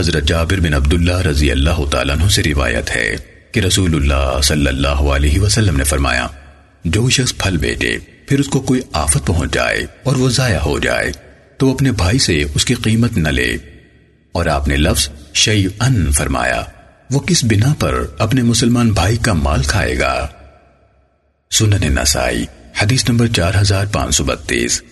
حضرت جابر بن عبداللہ رضی اللہ تعالیٰ عنہ سے روایت ہے کہ رسول اللہ صلی اللہ علیہ وسلم نے فرمایا، جو شخص پھل بیٹے، پھر اس کو کوئی آفت پہنچ جائے اور وہ ضائع ہو جائے، تو اپنے بھائی سے اس کی قیمت نہ لے۔ اور آپ نے لفظ شعی ان فرمایا، وہ کس بنا پر اپنے مسلمان بھائی کا مال کھائے گا؟ سنن نسائی، حدیث نمبر چار ہزار پانچ سو بتیس۔